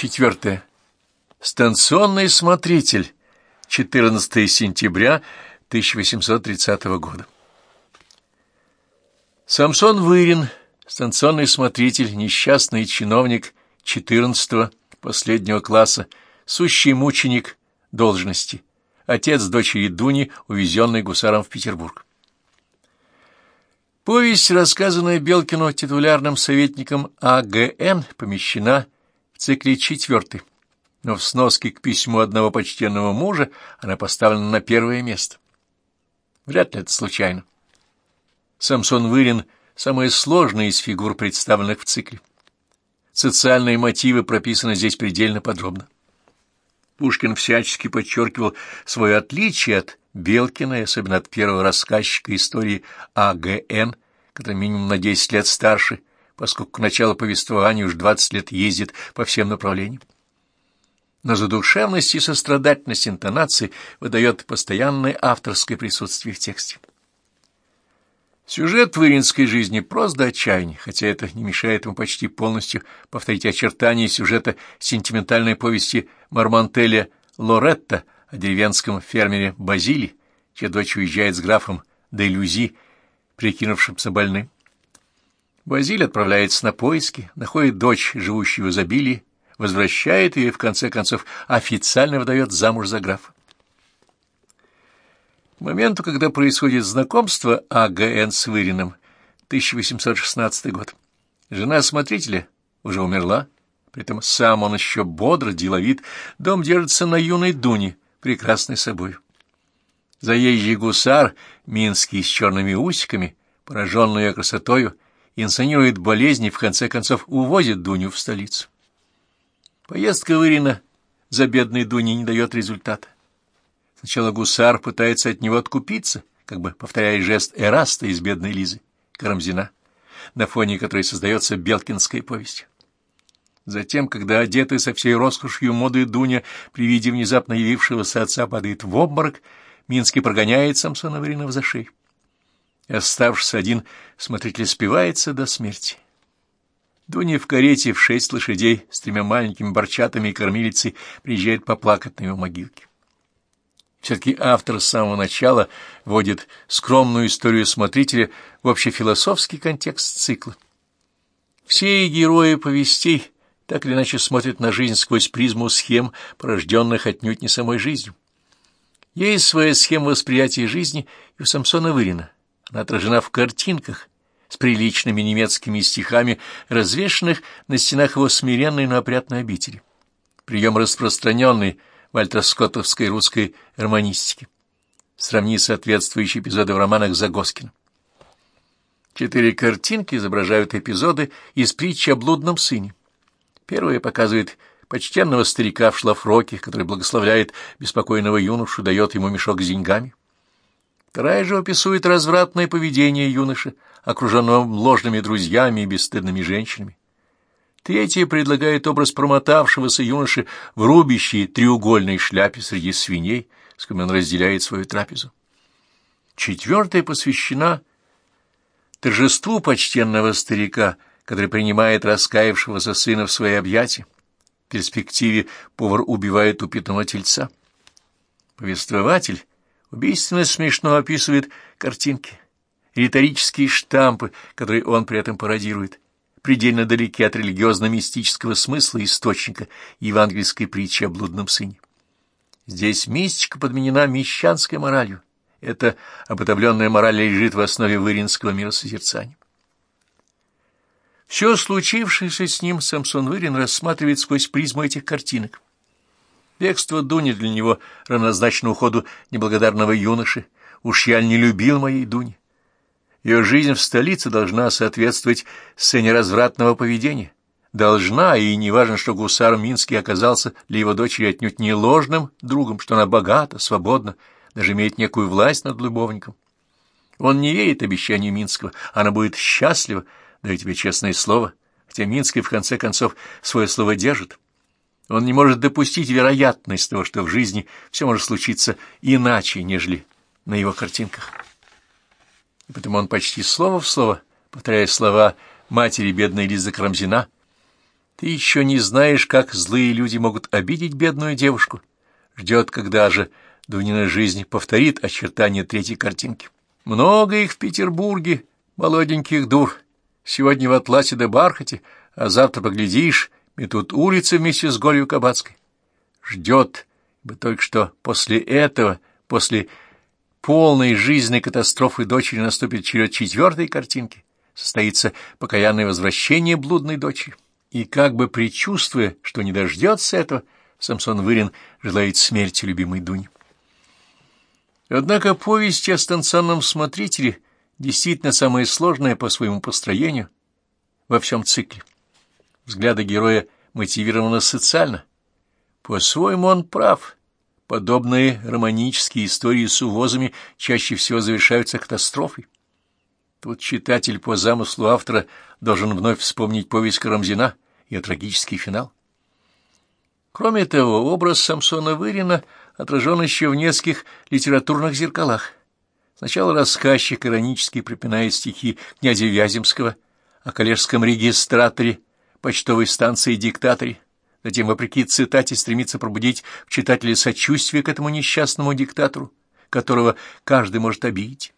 Четвертое. Станционный смотритель. 14 сентября 1830 года. Самсон Вырин, станционный смотритель, несчастный чиновник 14 последнего класса, сущий мученик должности, отец дочери Дуни, увезенный гусаром в Петербург. Повесть, рассказанная Белкину титулярным советником АГН, помещена в цикле четвертый, но в сноске к письму одного почтенного мужа она поставлена на первое место. Вряд ли это случайно. Самсон Вырин — самая сложная из фигур, представленных в цикле. Социальные мотивы прописаны здесь предельно подробно. Пушкин всячески подчеркивал свое отличие от Белкина и особенно от первого рассказчика истории А.Г.Н., который минимум на 10 лет старше, поскольку к началу повествования уж 20 лет ездит по всем направлениям. Но задушевность и сострадательность интонации выдает постоянное авторское присутствие в тексте. Сюжет выринской жизни прост до отчаяния, хотя это не мешает ему почти полностью повторить очертания сюжета сентиментальной повести Мармантеля Лоретта о деревенском фермере Базили, чья дочь уезжает с графом де Люзи, прикинувшимся больным. Базиль отправляется на поиски, находит дочь, живущую в изобилии, возвращает ее и, в конце концов, официально выдает замуж за графа. К моменту, когда происходит знакомство А.Г.Н. с Выриным, 1816 год, жена смотрителя уже умерла, при этом сам он еще бодро, деловит, дом держится на юной Дуне, прекрасной собой. Заезжий гусар, минский с черными усиками, пораженный ее красотою, инсценирует болезни и в конце концов увозит Дуню в столицу. Поездка Вырина за бедной Дуней не дает результата. Сначала гусар пытается от него откупиться, как бы повторяя жест Эраста из «Бедной Лизы», Карамзина, на фоне которой создается Белкинская повесть. Затем, когда одетый со всей роскошью моды Дуня при виде внезапно явившегося отца падает в обморок, Минский прогоняет Самсона Варинова за шею. Оставшись один, смотритель спивается до смерти. Дуня в карете в шесть лошадей с тремя маленькими борчатами и кормилицей приезжает поплакать на его могилке. Все-таки автор с самого начала вводит скромную историю смотрителя в общефилософский контекст цикла. Все герои повестей так или иначе смотрят на жизнь сквозь призму схем, порожденных отнюдь не самой жизнью. Есть своя схема восприятия жизни и у Самсона Вырина. Она отражена в картинках с приличными немецкими стихами, развешанных на стенах его смиренной, но опрятной обители. Прием распространенный – вальтерскоттовской русской романистики. Сравни соответствующие эпизоды в романах Загоскина. Четыре картинки изображают эпизоды из притчи о блудном сыне. Первая показывает почтенного старика в шлафроке, который благословляет беспокойного юношу, дает ему мешок с деньгами. Вторая же описывает развратное поведение юноши, окруженного ложными друзьями и бесстыдными женщинами. Третья предлагает образ промотавшегося юноши в рубящей треугольной шляпе среди свиней, с кем он разделяет свою трапезу. Четвертая посвящена торжеству почтенного старика, который принимает раскаявшегося сына в свои объятия. В перспективе повар убивает упитанного тельца. Повествователь убийственно смешно описывает картинки, риторические штампы, которые он при этом пародирует предельно далеки от религиозно-мистического смысла источника евангельской притчи о блудном сыне. Здесь мистика подменена мещанской моралью. Эта обытовленная мораль лежит в основе выринского миросозерцания. Все случившееся с ним Самсон Вырин рассматривает сквозь призму этих картинок. Бегство Дуни для него равнозначно уходу неблагодарного юноши. Уж я не любил моей Дуни. Ее жизнь в столице должна соответствовать сцене развратного поведения. Должна, и не важно, что гусар Минский оказался для его дочери отнюдь не ложным другом, что она богата, свободна, даже имеет некую власть над любовником. Он не верит обещанию Минского, она будет счастлива, даю тебе честное слово, хотя Минский в конце концов свое слово держит. Он не может допустить вероятность того, что в жизни все может случиться иначе, нежели на его картинках и потому он почти слово в слово, повторяя слова матери бедной Лизы Крамзина, Ты еще не знаешь, как злые люди могут обидеть бедную девушку. Ждет, когда же Дунина жизнь повторит очертания третьей картинки. Много их в Петербурге, молоденьких дур. Сегодня в атласе да бархате, а завтра поглядишь, метут улицы вместе с голью Кабацкой. Ждет, бы только что после этого, после полной жизненной катастрофы дочери наступит черед четвертой картинки, состоится покаянное возвращение блудной дочери. И как бы предчувствуя, что не дождется этого, Самсон Вырин желает смерти любимой Дуни. Однако повесть о станционном смотрителе действительно самая сложная по своему построению во всем цикле. Взгляды героя мотивированы социально. По-своему он прав. Подобные романические истории с увозами чаще всего завершаются катастрофой. Тут читатель по замыслу автора должен вновь вспомнить повесть Карамзина, ее трагический финал. Кроме того, образ Самсона Вырина отражен еще в нескольких литературных зеркалах. Сначала рассказчик иронически припинает стихи князя Вяземского о коллежском регистраторе, почтовой станции диктаторе, затем, вопреки цитате, стремится пробудить в читателе сочувствие к этому несчастному диктатору, которого каждый может обидеть.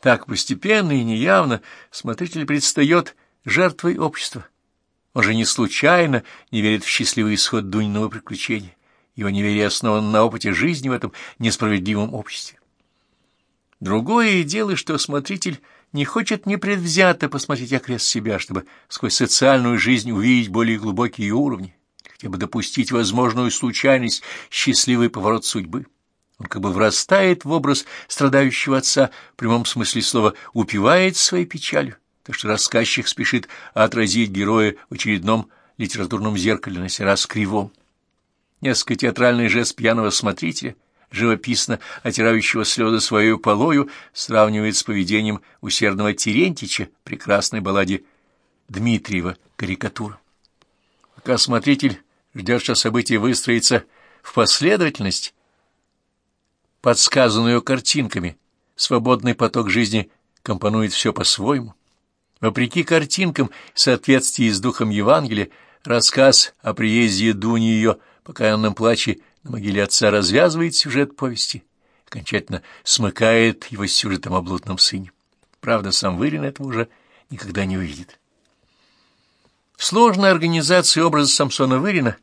Так постепенно и неявно смотритель предстает жертвой общества. Он же не случайно не верит в счастливый исход Дуниного приключения. Его неверие основано на опыте жизни в этом несправедливом обществе. Другое дело, что смотритель не хочет непредвзято посмотреть окрест себя, чтобы сквозь социальную жизнь увидеть более глубокие уровни, хотя бы допустить возможную случайность, счастливый поворот судьбы. Он как бы врастает в образ страдающего отца, в прямом смысле слова упивает своей печалью, так что рассказчик спешит отразить героя в очередном литературном зеркале, на сей раз кривом. Несколько театральный жест пьяного смотрителя, живописно отирающего слезы свою полою, сравнивает с поведением усердного Терентича в прекрасной балладе Дмитриева «Карикатура». Пока смотритель ждет, что выстроятся в последовательность, подсказанную картинками, свободный поток жизни компонует все по-своему. Вопреки картинкам, в соответствии с духом Евангелия, рассказ о приезде Дуни и ее покаянном плаче на могиле отца развязывает сюжет повести, окончательно смыкает его с сюжетом о блудном сыне. Правда, сам Вырин этого уже никогда не увидит. Сложная организация образа Самсона Вырина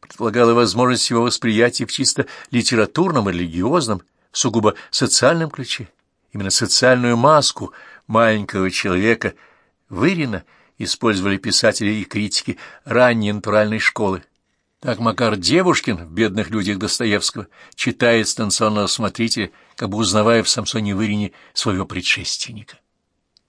предполагала возможность его восприятия в чисто литературном и религиозном, сугубо социальном ключе. Именно социальную маску маленького человека Вырина использовали писатели и критики ранней натуральной школы. Так Макар Девушкин в «Бедных людях» Достоевского читает станционного смотрителя, как бы узнавая в Самсоне Вырине своего предшественника.